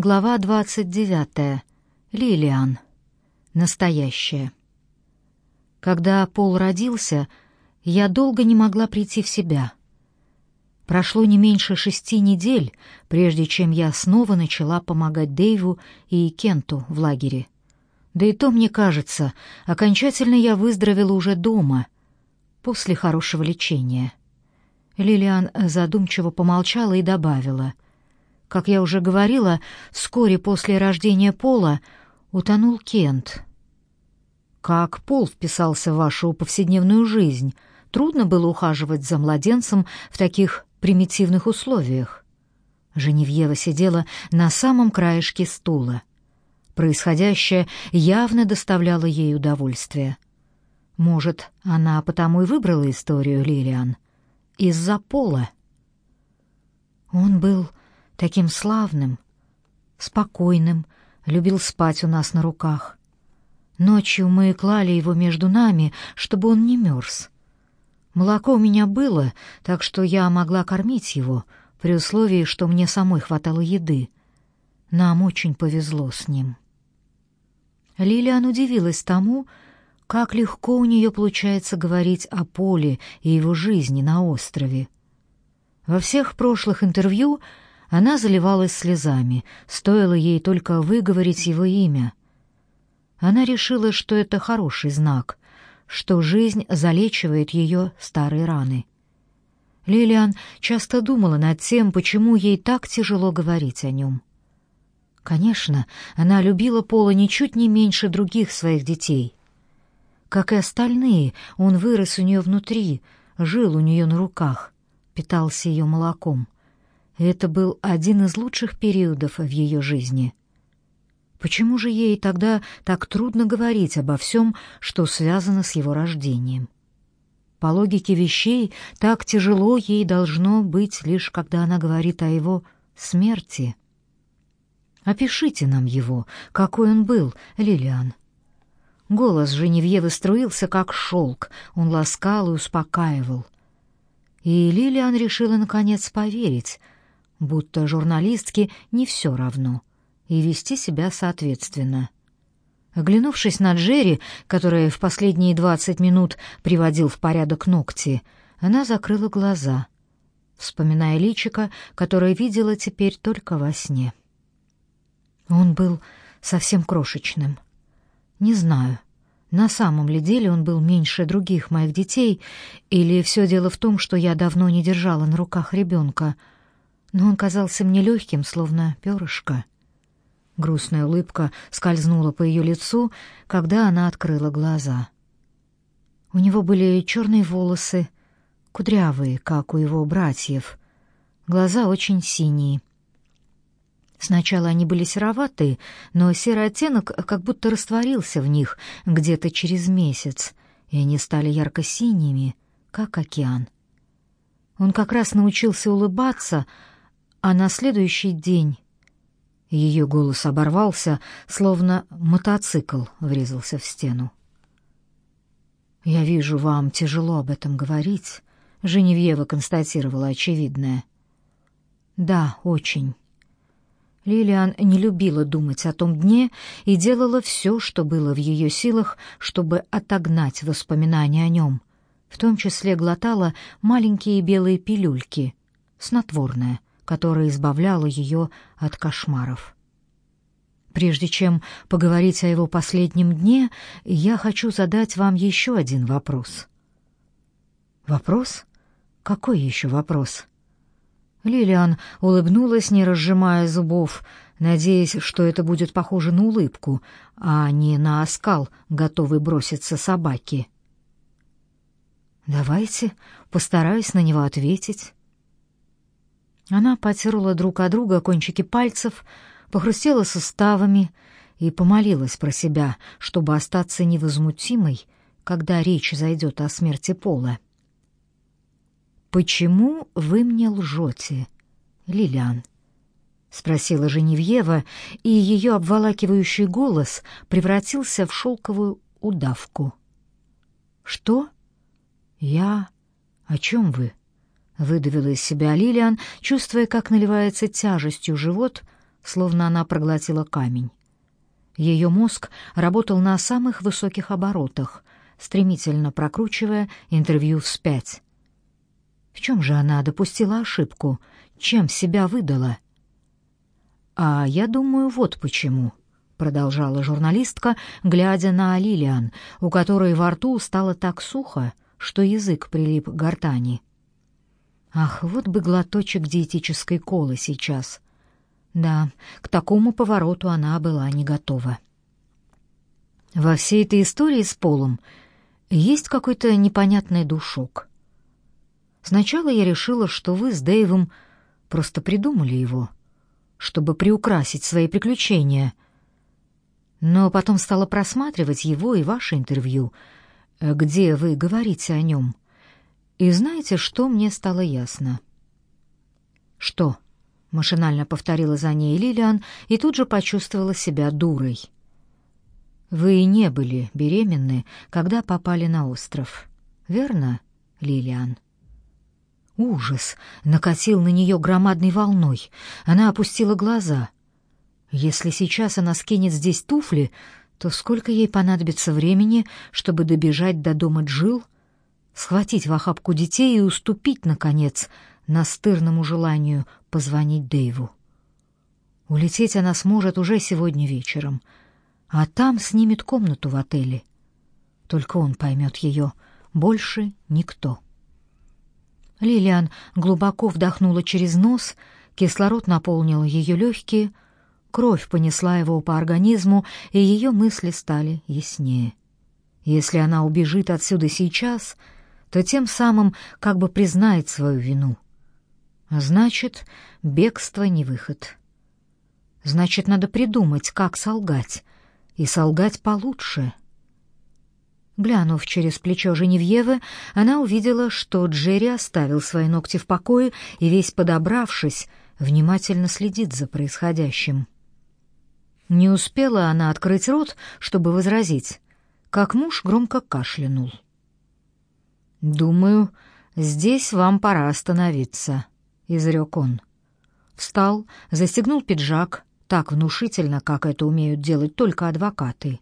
Глава 29. Лилиан. Настоящая. Когда Пол родился, я долго не могла прийти в себя. Прошло не меньше шести недель, прежде чем я снова начала помогать Дэйву и Кенту в лагере. Да и то, мне кажется, окончательно я выздоровела уже дома, после хорошего лечения. Лилиан задумчиво помолчала и добавила — как я уже говорила, вскоре после рождения Пола утонул Кент. Как Пол вписался в вашу повседневную жизнь? Трудно было ухаживать за младенцем в таких примитивных условиях. Женевьева сидела на самом краешке стула. Происходящее явно доставляло ей удовольствие. Может, она потому и выбрала историю Лилиан из-за Пола. Он был таким славным, спокойным, любил спать у нас на руках. Ночью мы клали его между нами, чтобы он не мерз. Молоко у меня было, так что я могла кормить его, при условии, что мне самой хватало еды. Нам очень повезло с ним. Лилиан удивилась тому, как легко у нее получается говорить о Поле и его жизни на острове. Во всех прошлых интервью она заливалась слезами, стоило ей только выговорить его имя. Она решила, что это хороший знак, что жизнь залечивает ее старые раны. Лилиан часто думала над тем, почему ей так тяжело говорить о нем. Конечно, она любила Пола ничуть не меньше других своих детей. Как и остальные, он вырос у нее внутри, жил у нее на руках, питался ее молоком — это был один из лучших периодов в ее жизни. Почему же ей тогда так трудно говорить обо всем, что связано с его рождением? По логике вещей, так тяжело ей должно быть лишь когда она говорит о его смерти. Опишите нам его, какой он был, Лилиан. Голос Женевьевы струился как шелк, он ласкал и успокаивал. И Лилиан решила наконец поверить — будто журналистке не все равно, и вести себя соответственно. Оглянувшись на Джерри, который в последние двадцать минут приводил в порядок ногти, она закрыла глаза, вспоминая личико, которое видела теперь только во сне. Он был совсем крошечным. Не знаю, на самом ли деле он был меньше других моих детей, или все дело в том, что я давно не держала на руках ребенка — но он казался мне легким, словно перышко. Грустная улыбка скользнула по ее лицу, когда она открыла глаза. У него были черные волосы, кудрявые, как у его братьев, глаза очень синие. Сначала они были сероватые, но серый оттенок как будто растворился в них где-то через месяц, и они стали ярко-синими, как океан. Он как раз научился улыбаться, а на следующий день ее голос оборвался, словно мотоцикл врезался в стену. «Я вижу, вам тяжело об этом говорить», — Женевьева констатировала очевидное. «Да, очень». Лилиан не любила думать о том дне и делала все, что было в ее силах, чтобы отогнать воспоминания о нем, в том числе глотала маленькие белые пилюльки, снотворное, которая избавляла ее от кошмаров. Прежде чем поговорить о его последнем дне, я хочу задать вам еще один вопрос. Вопрос? Какой еще вопрос? Лилиан улыбнулась, не разжимая зубов, надеясь, что это будет похоже на улыбку, а не на оскал, готовый броситься собаке. Давайте постараюсь на него ответить. Она потерла друг от друга кончики пальцев, похрустела суставами и помолилась про себя, чтобы остаться невозмутимой, когда речь зайдет о смерти Пола. «Почему вы мне лжете, Лилиан?» — спросила Женевьева, и ее обволакивающий голос превратился в шелковую удавку. «Что? Я? О чем вы?» Выдавила из себя Лилиан, чувствуя, как наливается тяжестью живот словно она проглотила камень. Ее мозг работал на самых высоких оборотах, стремительно прокручивая интервью вспять. В чем же она допустила ошибку? Чем себя выдала? А я думаю, вот почему, продолжала журналистка, глядя на Лилиан, у которой во рту стало так сухо, что язык прилип к гортани. Ах, вот бы глоточек диетической колы сейчас. Да, к такому повороту она была не готова. Во всей этой истории с Полом есть какой-то непонятный душок. Сначала я решила, что вы с Дэйвом просто придумали его, чтобы приукрасить свои приключения. Но потом стала просматривать его и ваше интервью, где вы говорите о нем. И знаете, что мне стало ясно? Что? Машинально повторила за ней Лилиан и тут же почувствовала себя дурой. Вы не были беременны, когда попали на остров. Верно, Лилиан? Ужас накатил на нее громадной волной. Она опустила глаза. Если сейчас она скинет здесь туфли, то сколько ей понадобится времени, чтобы добежать до дома Джил, схватить в охапку детей и уступить наконец настырному желанию позвонить Дэйву. Улететь она сможет уже сегодня вечером — а там снимет комнату в отеле. Только он поймет ее, больше никто. Лилиан глубоко вдохнула через нос, кислород наполнил ее легкие, кровь понесла его по организму, и ее мысли стали яснее. Если она убежит отсюда сейчас, то тем самым как бы признает свою вину. Значит, бегство не выход. Значит, надо придумать, как солгать — и солгать получше. Глянув через плечо Женевьевы, она увидела, что Джерри оставил свои ногти в покое и, весь подобравшись, внимательно следит за происходящим. Не успела она открыть рот, чтобы возразить, как муж громко кашлянул. «Думаю, здесь вам пора остановиться», — изрек он. Встал, застегнул пиджак, так внушительно, как это умеют делать только адвокаты.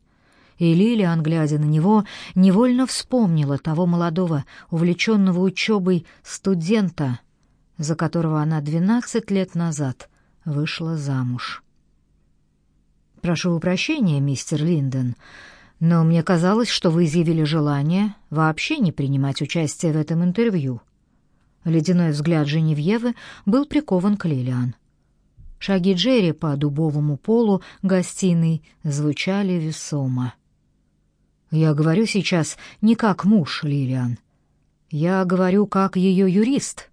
И Лилиан, глядя на него, невольно вспомнила того молодого, увлеченного учебой студента, за которого она двенадцать лет назад вышла замуж. «Прошу прощения, мистер Линден, но мне казалось, что вы изъявили желание вообще не принимать участие в этом интервью». Ледяной взгляд Женевьевы был прикован к Лилиан. Шаги Джерри по дубовому полу гостиной звучали весомо. «Я говорю сейчас не как муж, Лилиан. Я говорю как ее юрист.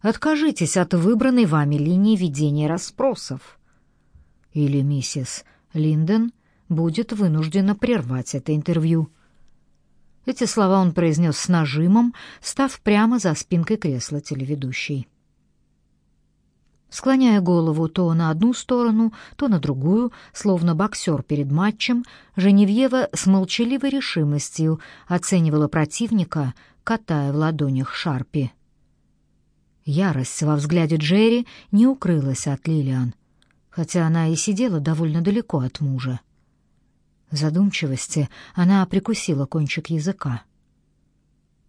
Откажитесь от выбранной вами линии ведения расспросов. Или миссис Линден будет вынуждена прервать это интервью». Эти слова он произнес с нажимом, став прямо за спинкой кресла телеведущей. Склоняя голову то на одну сторону, то на другую, словно боксер перед матчем, Женевьева с молчаливой решимостью оценивала противника, катая в ладонях шарпи. Ярость во взгляде Джерри не укрылась от Лилиан, хотя она и сидела довольно далеко от мужа. Задумчивости она прикусила кончик языка.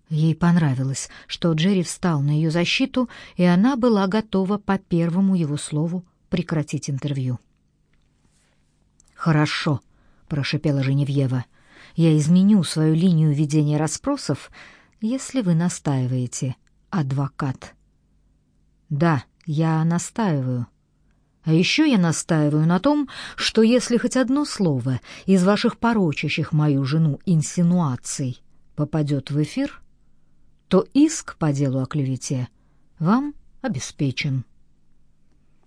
Ей понравилось, что Джерри встал на ее защиту, и она была готова по первому его слову прекратить интервью. «Хорошо», — прошипела Женевьева. «Я изменю свою линию ведения расспросов, если вы настаиваете, адвокат». «Да, я настаиваю». А еще я настаиваю на том, что если хоть одно слово из ваших порочащих мою жену инсинуаций попадет в эфир, то иск по делу о клевете вам обеспечен.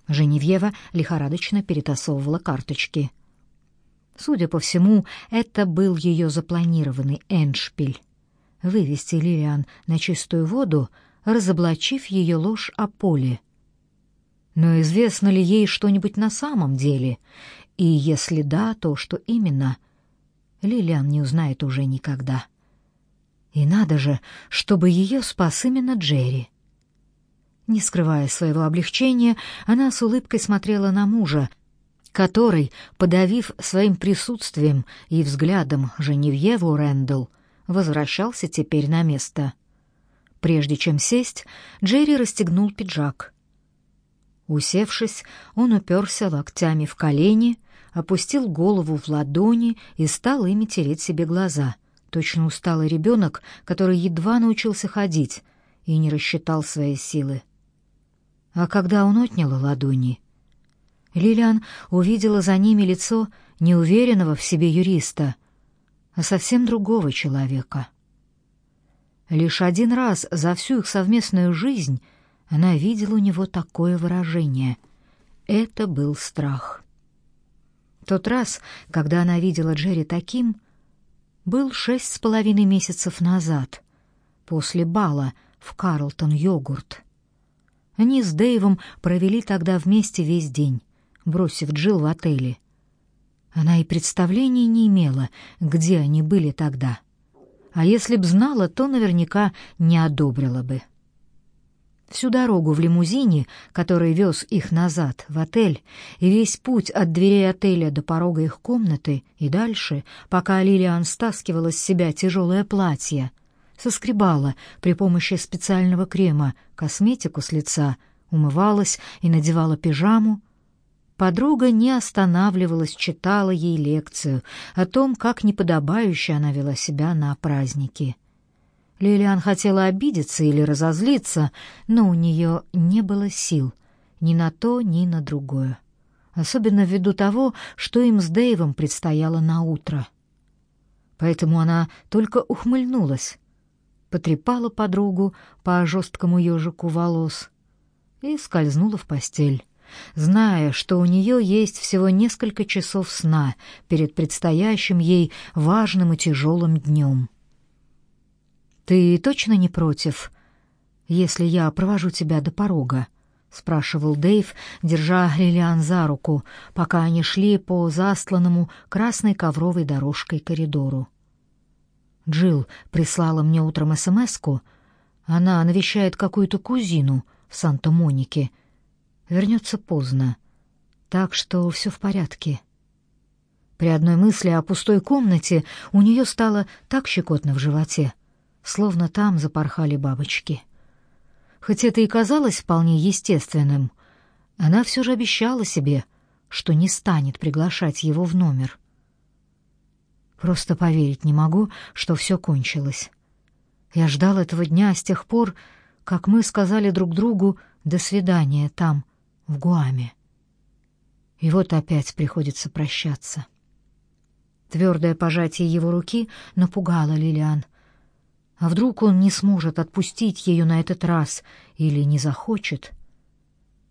Женевьева лихорадочно перетасовывала карточки. Судя по всему, это был ее запланированный эншпиль. Вывести Лилиан на чистую воду, разоблачив ее ложь о поле. Но известно ли ей что-нибудь на самом деле? И если да, то что именно? Лилиан не узнает уже никогда. — и надо же, чтобы ее спас именно Джерри. Не скрывая своего облегчения, она с улыбкой смотрела на мужа, который, подавив своим присутствием и взглядом Женевьеву Рэндалл, возвращался теперь на место. Прежде чем сесть, Джерри расстегнул пиджак. Усевшись, он уперся локтями в колени, опустил голову в ладони и стал ими тереть себе глаза. Точно усталый ребенок, который едва научился ходить и не рассчитал свои силы. А когда он отнял ладони, Лилиан увидела за ними лицо неуверенного в себе юриста, а совсем другого человека. Лишь один раз за всю их совместную жизнь она видела у него такое выражение. Это был страх. Тот раз, когда она видела Джерри таким, был шесть с половиной месяцев назад, после бала в Карлтон-йогурт. Они с Дэйвом провели тогда вместе весь день, бросив Джилл в отеле. Она и представления не имела, где они были тогда. А если б знала, то наверняка не одобрила бы. Всю дорогу в лимузине, который вез их назад в отель, и весь путь от дверей отеля до порога их комнаты и дальше, пока Лилиан стаскивала с себя тяжелое платье, соскребала при помощи специального крема косметику с лица, умывалась и надевала пижаму, подруга не останавливалась, читала ей лекцию о том, как неподобающе она вела себя на празднике. Лилиан хотела обидеться или разозлиться, но у нее не было сил ни на то, ни на другое. Особенно ввиду того, что им с Дэйвом предстояло на утро. Поэтому она только ухмыльнулась, потрепала подругу по жесткому ежику волос и скользнула в постель, зная, что у нее есть всего несколько часов сна перед предстоящим ей важным и тяжелым днем. «Ты точно не против, если я провожу тебя до порога?» — спрашивал Дэйв, держа Лилиан за руку, пока они шли по застланному красной ковровой дорожкой коридору. Джилл прислала мне утром СМСку. Она навещает какую-то кузину в Санта-Монике. Вернется поздно, так что все в порядке. При одной мысли о пустой комнате у нее стало так щекотно в животе, словно там запорхали бабочки. Хоть это и казалось вполне естественным, она все же обещала себе, что не станет приглашать его в номер. Просто поверить не могу, что все кончилось. Я ждал этого дня с тех пор, как мы сказали друг другу «до свидания» там, в Гуаме. И вот опять приходится прощаться. Твердое пожатие его руки напугало Лилиан — а вдруг он не сможет отпустить ее на этот раз или не захочет?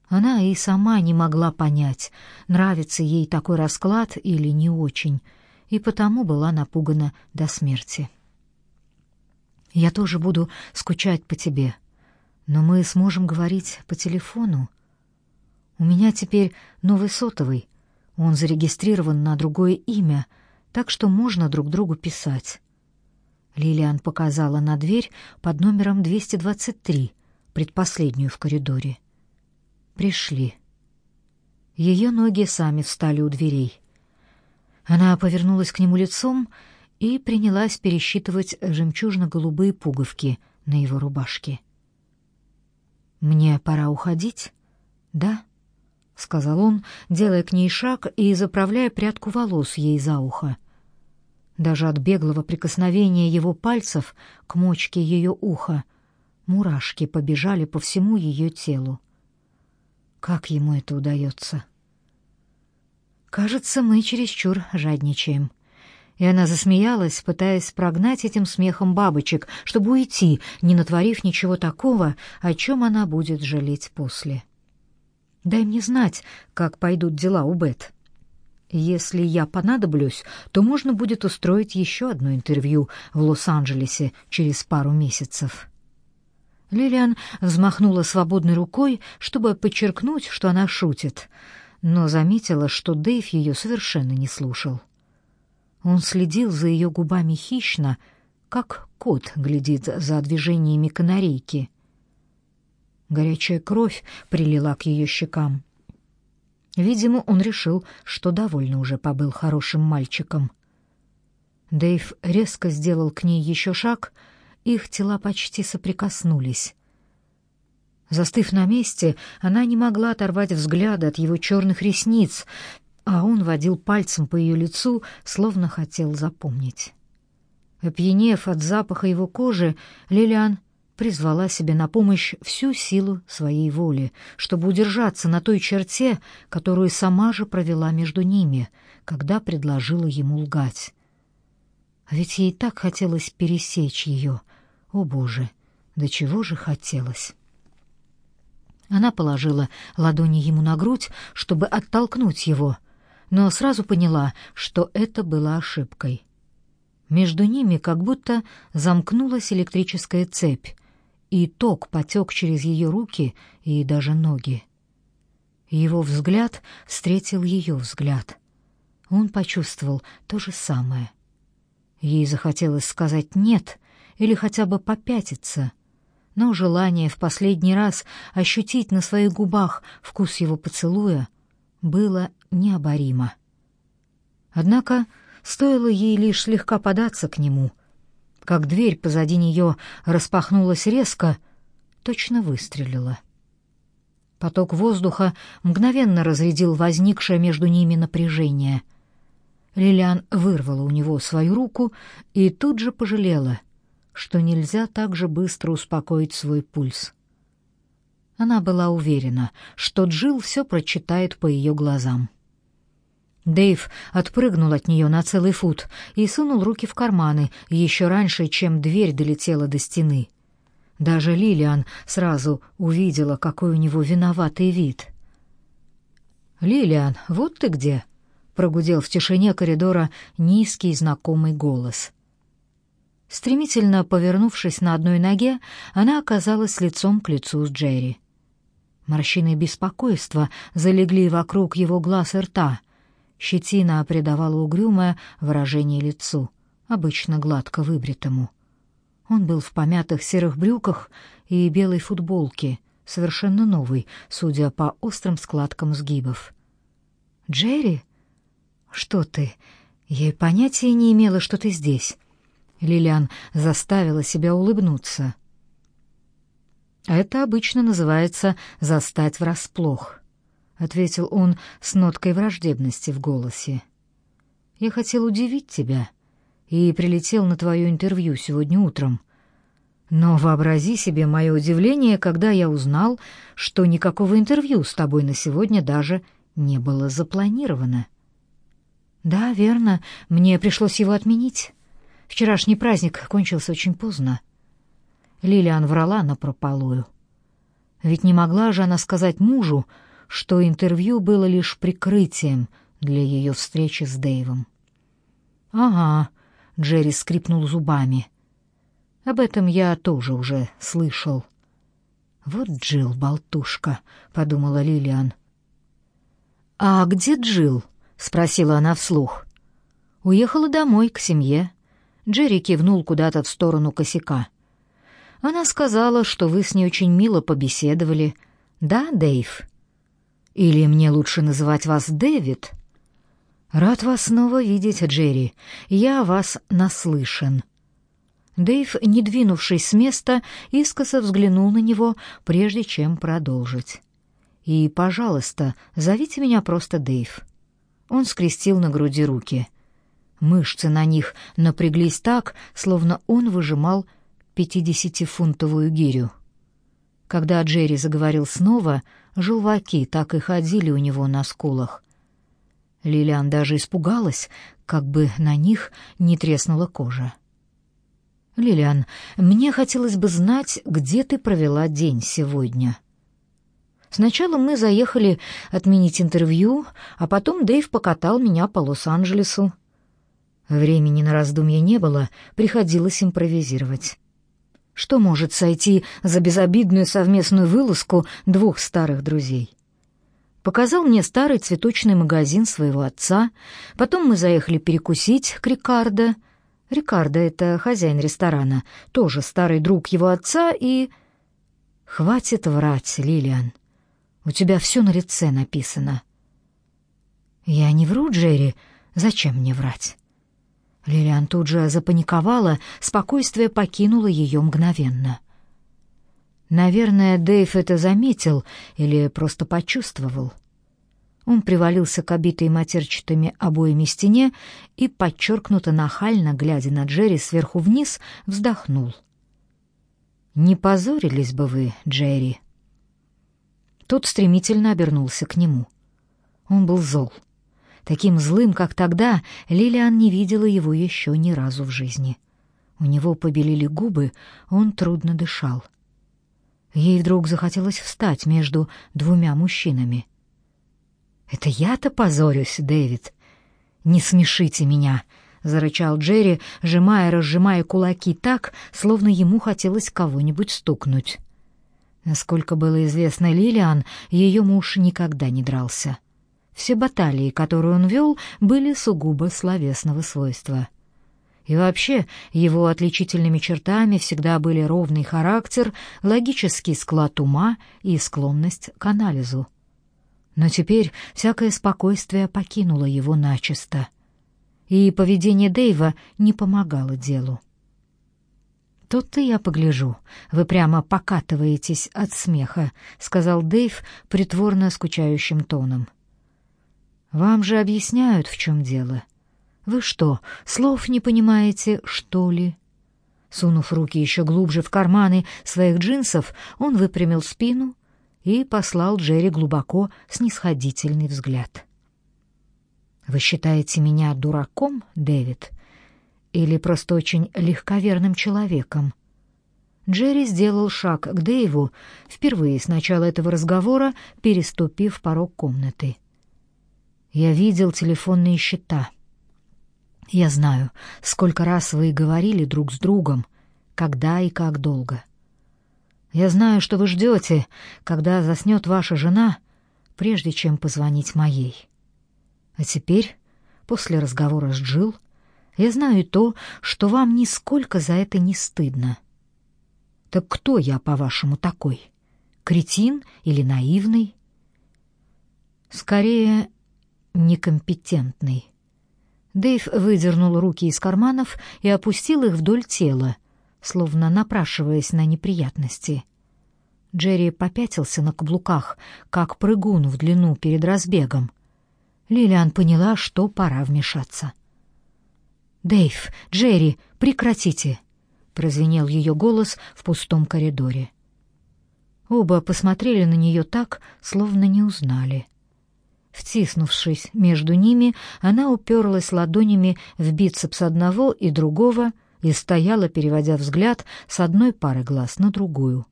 Она и сама не могла понять, нравится ей такой расклад или не очень, и потому была напугана до смерти. «Я тоже буду скучать по тебе, но мы сможем говорить по телефону. У меня теперь новый сотовый, он зарегистрирован на другое имя, так что можно друг другу писать». Лилиан показала на дверь под номером 223, предпоследнюю в коридоре. Пришли. Ее ноги сами встали у дверей. Она повернулась к нему лицом и принялась пересчитывать жемчужно-голубые пуговки на его рубашке. «Мне пора уходить?» «Да», — сказал он, делая к ней шаг и заправляя прядку волос ей за ухо. Даже от беглого прикосновения его пальцев к мочке ее уха мурашки побежали по всему ее телу. Как ему это удается? Кажется, мы чересчур жадничаем. И она засмеялась, пытаясь прогнать этим смехом бабочек, чтобы уйти, не натворив ничего такого, о чем она будет жалеть после. Дай мне знать, как пойдут дела у Бет. Если я понадоблюсь, то можно будет устроить еще одно интервью в Лос-Анджелесе через пару месяцев. Лилиан взмахнула свободной рукой, чтобы подчеркнуть, что она шутит, но заметила, что Дэйв ее совершенно не слушал. Он следил за ее губами хищно, как кот глядит за движениями канарейки. Горячая кровь прилила к ее щекам. Видимо, он решил, что довольно уже побыл хорошим мальчиком. Дэйв резко сделал к ней еще шаг, их тела почти соприкоснулись. Застыв на месте, она не могла оторвать взгляд от его черных ресниц, а он водил пальцем по ее лицу, словно хотел запомнить. Опьянев от запаха его кожи, Лилиан призвала себе на помощь всю силу своей воли, чтобы удержаться на той черте, которую сама же провела между ними, когда предложила ему лгать. А ведь ей так хотелось пересечь ее. О, Боже, до чего же хотелось! Она положила ладони ему на грудь, чтобы оттолкнуть его, но сразу поняла, что это была ошибкой. Между ними как будто замкнулась электрическая цепь, и ток потек через ее руки и даже ноги. Его взгляд встретил ее взгляд. Он почувствовал то же самое. Ей захотелось сказать «нет» или хотя бы попятиться, но желание в последний раз ощутить на своих губах вкус его поцелуя было необоримо. Однако стоило ей лишь слегка податься к нему, как дверь позади нее распахнулась резко, точно выстрелила. Поток воздуха мгновенно разрядил возникшее между ними напряжение. Лилиан вырвала у него свою руку и тут же пожалела, что нельзя так же быстро успокоить свой пульс. Она была уверена, что Джил все прочитает по ее глазам. Дэйв отпрыгнул от нее на целый фут и сунул руки в карманы еще раньше, чем дверь долетела до стены. Даже Лилиан сразу увидела, какой у него виноватый вид. «Лилиан, вот ты где!» — прогудел в тишине коридора низкий знакомый голос. Стремительно повернувшись на одной ноге, она оказалась лицом к лицу с Джерри. Морщины беспокойства залегли вокруг его глаз и рта — Щетина придавала угрюмое выражение лицу, обычно гладко выбритому. Он был в помятых серых брюках и белой футболке, совершенно новый, судя по острым складкам сгибов. «Джерри? Что ты? Я и понятия не имела, что ты здесь». Лилиан заставила себя улыбнуться. «Это обычно называется «застать врасплох» ответил он с ноткой враждебности в голосе. Я хотел удивить тебя и прилетел на твое интервью сегодня утром. Но вообрази себе мое удивление, когда я узнал, что никакого интервью с тобой на сегодня даже не было запланировано. Да, верно, мне пришлось его отменить. Вчерашний праздник кончился очень поздно. Лилиан врала напропалую. Ведь не могла же она сказать мужу, что интервью было лишь прикрытием для ее встречи с Дэйвом. «Ага», — Джерри скрипнул зубами. «Об этом я тоже уже слышал». «Вот Джил, болтушка», — подумала Лилиан. «А где Джил? спросила она вслух. «Уехала домой, к семье». Джерри кивнул куда-то в сторону косяка. «Она сказала, что вы с ней очень мило побеседовали. Да, Дэйв?» Или мне лучше называть вас Дэвид? Рад вас снова видеть, Джерри. Я вас наслышан. Дэйв, не двинувшись с места, искоса взглянул на него, прежде чем продолжить. И, пожалуйста, зовите меня просто Дэйв. Он скрестил на груди руки. Мышцы на них напряглись так, словно он выжимал пятидесятифунтовую гирю. Когда Джерри заговорил снова, желваки так и ходили у него на скулах. Лилиан даже испугалась, как бы на них не треснула кожа. «Лилиан, мне хотелось бы знать, где ты провела день сегодня». Сначала мы заехали отменить интервью, а потом Дэйв покатал меня по Лос-Анджелесу. Времени на раздумья не было, приходилось импровизировать. Что может сойти за безобидную совместную вылазку двух старых друзей? Показал мне старый цветочный магазин своего отца. Потом мы заехали перекусить к Рикардо. Рикардо — это хозяин ресторана, тоже старый друг его отца и... Хватит врать, Лилиан. У тебя все на лице написано. Я не вру, Джерри. Зачем мне врать? Лилиан тут же запаниковала, спокойствие покинуло ее мгновенно. Наверное, Дэйв это заметил или просто почувствовал. Он привалился к обитой матерчатыми обоями стене и, подчеркнуто нахально, глядя на Джерри сверху вниз, вздохнул. «Не позорились бы вы, Джерри?» Тот стремительно обернулся к нему. Он был зол. Таким злым, как тогда, Лилиан не видела его еще ни разу в жизни. У него побелели губы, он трудно дышал. Ей вдруг захотелось встать между двумя мужчинами — это я-то позорюсь, Дэвид. Не смешите меня, зарычал Джерри, сжимая, разжимая кулаки так, словно ему хотелось кого-нибудь стукнуть. Насколько было известно Лилиан, ее муж никогда не дрался. Все баталии, которые он вел, были сугубо словесного свойства. И вообще, его отличительными чертами всегда были ровный характер, логический склад ума и склонность к анализу. Но теперь всякое спокойствие покинуло его начисто, и поведение Дэйва не помогало делу. «Тут-то я погляжу. Вы прямо покатываетесь от смеха», — сказал Дэйв притворно скучающим тоном. «Вам же объясняют, в чем дело. Вы что, слов не понимаете, что ли?» Сунув руки еще глубже в карманы своих джинсов, он выпрямил спину и послал Джерри глубоко снисходительный взгляд. «Вы считаете меня дураком, Дэвид, или просто очень легковерным человеком?» Джерри сделал шаг к Дэйву, впервые с начала этого разговора переступив порог комнаты. «Я видел телефонные счета. Я знаю, сколько раз вы говорили друг с другом, когда и как долго. Я знаю, что вы ждете, когда заснет ваша жена, прежде чем позвонить моей. А теперь, после разговора с Джилл, я знаю и то, что вам нисколько за это не стыдно. Так кто я, по-вашему, такой? Кретин или наивный? Скорее, некомпетентный. Дэйв выдернул руки из карманов и опустил их вдоль тела, словно напрашиваясь на неприятности. Джерри попятился на каблуках, как прыгун в длину перед разбегом. Лилиан поняла, что пора вмешаться. «Дэйв, Джерри, прекратите!» — прозвенел ее голос в пустом коридоре. Оба посмотрели на нее так, словно не узнали. Втиснувшись между ними, она уперлась ладонями в бицепс одного и другого — и стояла, переводя взгляд с одной пары глаз на другую.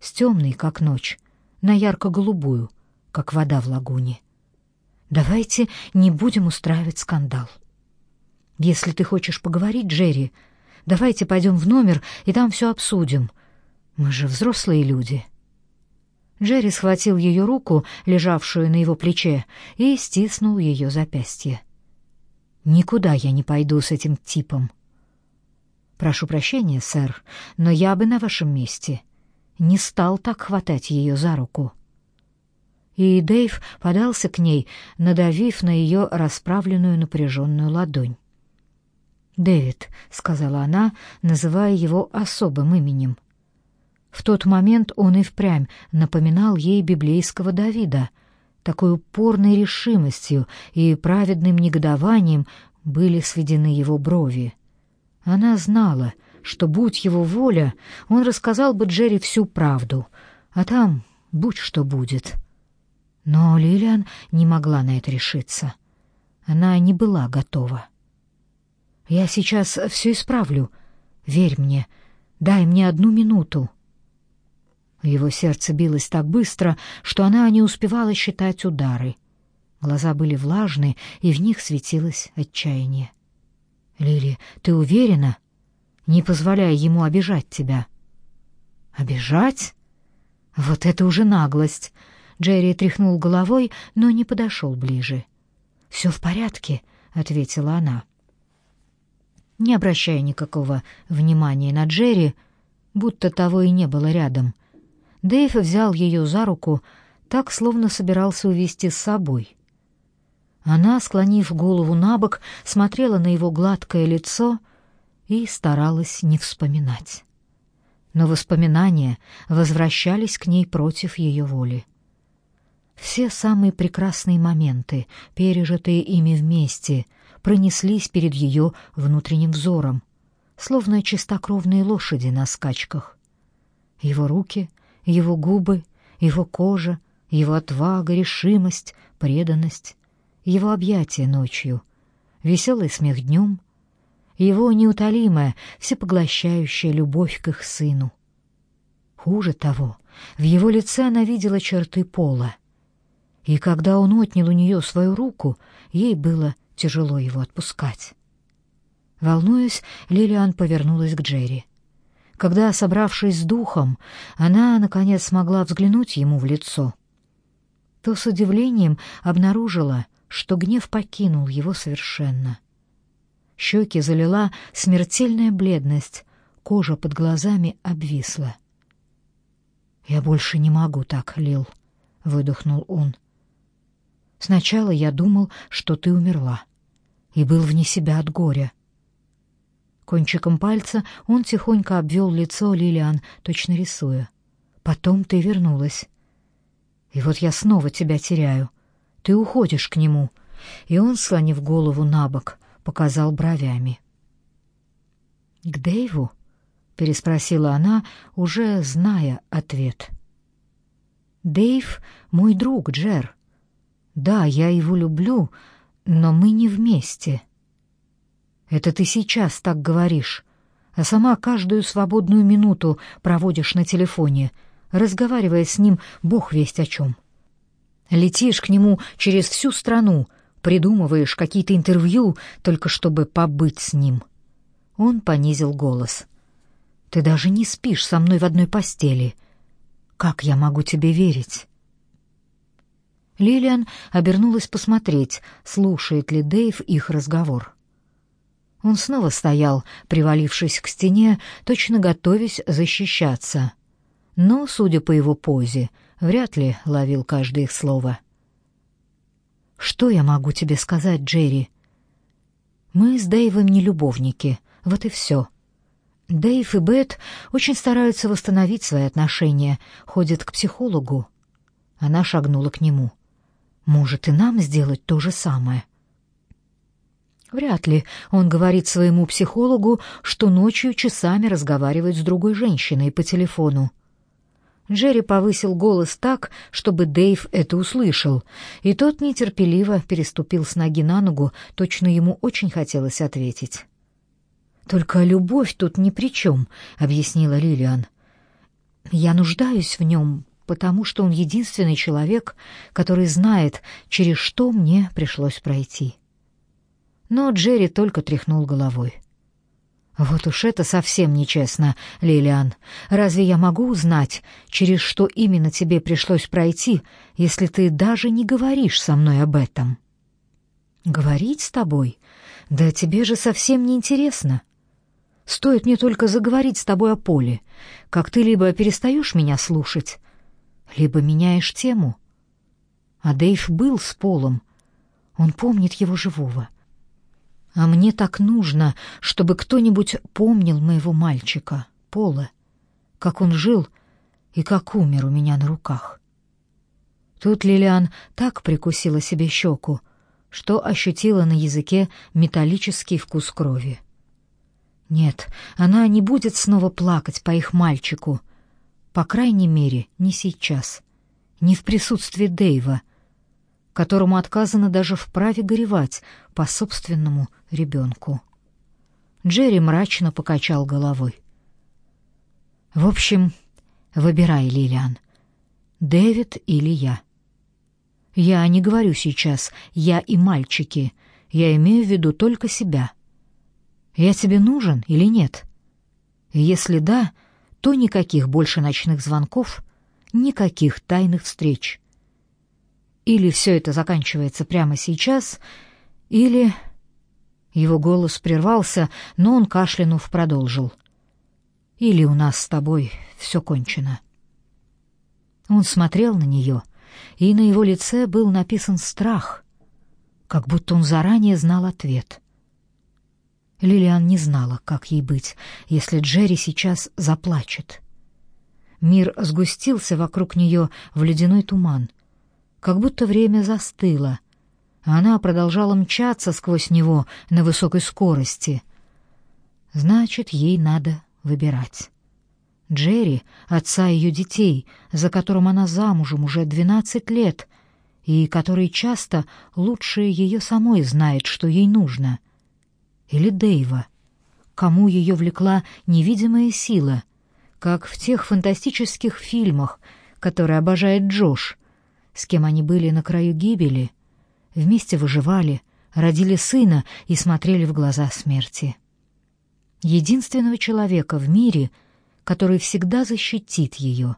С темной, как ночь, на ярко-голубую, как вода в лагуне. «Давайте не будем устраивать скандал. Если ты хочешь поговорить, Джерри, давайте пойдем в номер и там все обсудим. Мы же взрослые люди». Джерри схватил ее руку, лежавшую на его плече, и стиснул ее запястье. «Никуда я не пойду с этим типом», Прошу прощения, сэр, но я бы на вашем месте не стал так хватать ее за руку. И Дэйв подался к ней, надавив на ее расправленную напряженную ладонь. «Дэвид», — сказала она, называя его особым именем. В тот момент он и впрямь напоминал ей библейского Давида. Такой упорной решимостью и праведным негодованием были сведены его брови. Она знала, что, будь его воля, он рассказал бы Джерри всю правду, а там будь что будет. Но Лилиан не могла на это решиться. Она не была готова. «Я сейчас все исправлю. Верь мне. Дай мне одну минуту». Его сердце билось так быстро, что она не успевала считать удары. Глаза были влажны, и в них светилось отчаяние. Лили, ты уверена? Не позволяй ему обижать тебя. Обижать? Вот это уже наглость. Джерри тряхнул головой, но не подошел ближе. «Все в порядке, ответила она. Не обращая никакого внимания на Джерри, будто того и не было рядом. Дэйв взял ее за руку, так, словно собирался увести с собой. Она, склонив голову на бок, смотрела на его гладкое лицо и старалась не вспоминать. Но воспоминания возвращались к ней против ее воли. Все самые прекрасные моменты, пережитые ими вместе, пронеслись перед ее внутренним взором, словно чистокровные лошади на скачках. Его руки, его губы, его кожа, его отвага, решимость, преданность, его объятия ночью, веселый смех днем, его неутолимая, всепоглощающая любовь к их сыну. Хуже того, в его лице она видела черты пола. И когда он отнял у нее свою руку, ей было тяжело его отпускать. Волнуясь, Лилиан повернулась к Джерри. Когда, собравшись с духом, она, наконец, смогла взглянуть ему в лицо, то с удивлением обнаружила, что гнев покинул его совершенно. Щеки залила смертельная бледность, кожа под глазами обвисла. «Я больше не могу так, Лил», — выдохнул он. «Сначала я думал, что ты умерла, и был вне себя от горя». Кончиком пальца он тихонько обвел лицо Лилиан, точно рисуя. «Потом ты вернулась. И вот я снова тебя теряю. Ты уходишь к нему». И он, слонив голову на бок, показал бровями. «К Дэйву?» — переспросила она, уже зная ответ. «Дэйв — мой друг, Джер. Да, я его люблю, но мы не вместе». «Это ты сейчас так говоришь, а сама каждую свободную минуту проводишь на телефоне, разговаривая с ним бог весть о чем. Летишь к нему через всю страну, придумываешь какие-то интервью, только чтобы побыть с ним. Он понизил голос. Ты даже не спишь со мной в одной постели. Как я могу тебе верить? Лилиан обернулась посмотреть, слушает ли Дэйв их разговор. Он снова стоял, привалившись к стене, точно готовясь защищаться. Но, судя по его позе, вряд ли ловил каждое их слово. Что я могу тебе сказать, Джерри? Мы с Дэйвом не любовники, вот и все. Дэйв и Бет очень стараются восстановить свои отношения, ходят к психологу. Она шагнула к нему. Может, и нам сделать то же самое. Вряд ли он говорит своему психологу, что ночью часами разговаривает с другой женщиной по телефону. Джерри повысил голос так, чтобы Дэйв это услышал, и тот нетерпеливо переступил с ноги на ногу, точно ему очень хотелось ответить. «Только любовь тут ни при чем», — объяснила Лилиан. «Я нуждаюсь в нем, потому что он единственный человек, который знает, через что мне пришлось пройти». Но Джерри только тряхнул головой. Вот уж это совсем нечестно, Лилиан. Разве я могу узнать, через что именно тебе пришлось пройти, если ты даже не говоришь со мной об этом? Говорить с тобой? Да тебе же совсем не интересно. Стоит мне только заговорить с тобой о поле, как ты либо перестаешь меня слушать, либо меняешь тему. А Дэйв был с Полом. Он помнит его живого. А мне так нужно, чтобы кто-нибудь помнил моего мальчика, Пола, как он жил и как умер у меня на руках. Тут Лилиан так прикусила себе щеку, что ощутила на языке металлический вкус крови. Нет, она не будет снова плакать по их мальчику, по крайней мере, не сейчас, не в присутствии Дэйва — которому отказано даже в праве горевать по собственному ребенку. Джерри мрачно покачал головой. «В общем, выбирай, Лилиан, Дэвид или я. Я не говорю сейчас «я и мальчики», я имею в виду только себя. Я тебе нужен или нет? Если да, то никаких больше ночных звонков, никаких тайных встреч. Или все это заканчивается прямо сейчас, или... Его голос прервался, но он, кашлянув, продолжил. Или у нас с тобой все кончено. Он смотрел на нее, и на его лице был написан страх, как будто он заранее знал ответ. Лилиан не знала, как ей быть, если Джерри сейчас заплачет. Мир сгустился вокруг нее в ледяной туман, как будто время застыло, она продолжала мчаться сквозь него на высокой скорости. Значит, ей надо выбирать. Джерри, отца ее детей, за которым она замужем уже двенадцать лет, и который часто лучше ее самой знает, что ей нужно. Или Дэйва, кому ее влекла невидимая сила, как в тех фантастических фильмах, которые обожает Джош, с кем они были на краю гибели, вместе выживали, родили сына и смотрели в глаза смерти. Единственного человека в мире — который всегда защитит ее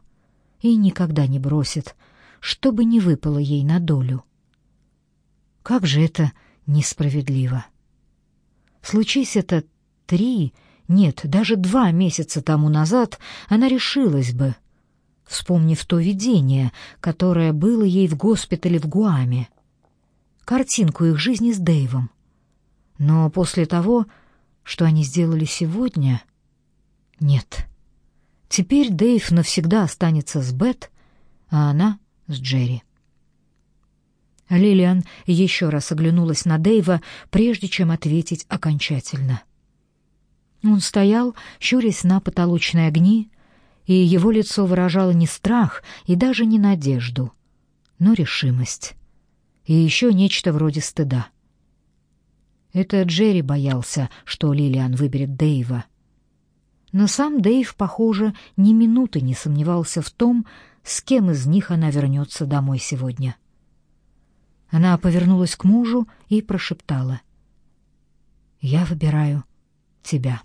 и никогда не бросит, что бы ни выпало ей на долю. Как же это несправедливо! Случись это три, нет, даже два месяца тому назад, она решилась бы, вспомнив то видение, которое было ей в госпитале в Гуаме, картинку их жизни с Дэйвом. Но после того, что они сделали сегодня, нет. Теперь Дэйв навсегда останется с Бет, а она с Джерри. Лилиан еще раз оглянулась на Дэйва, прежде чем ответить окончательно. Он стоял, щурясь на потолочные огни, и его лицо выражало не страх и даже не надежду, но решимость. И еще нечто вроде стыда. Это Джерри боялся, что Лилиан выберет Дэйва — но сам Дэйв, похоже, ни минуты не сомневался в том, с кем из них она вернется домой сегодня. Она повернулась к мужу и прошептала. «Я выбираю тебя».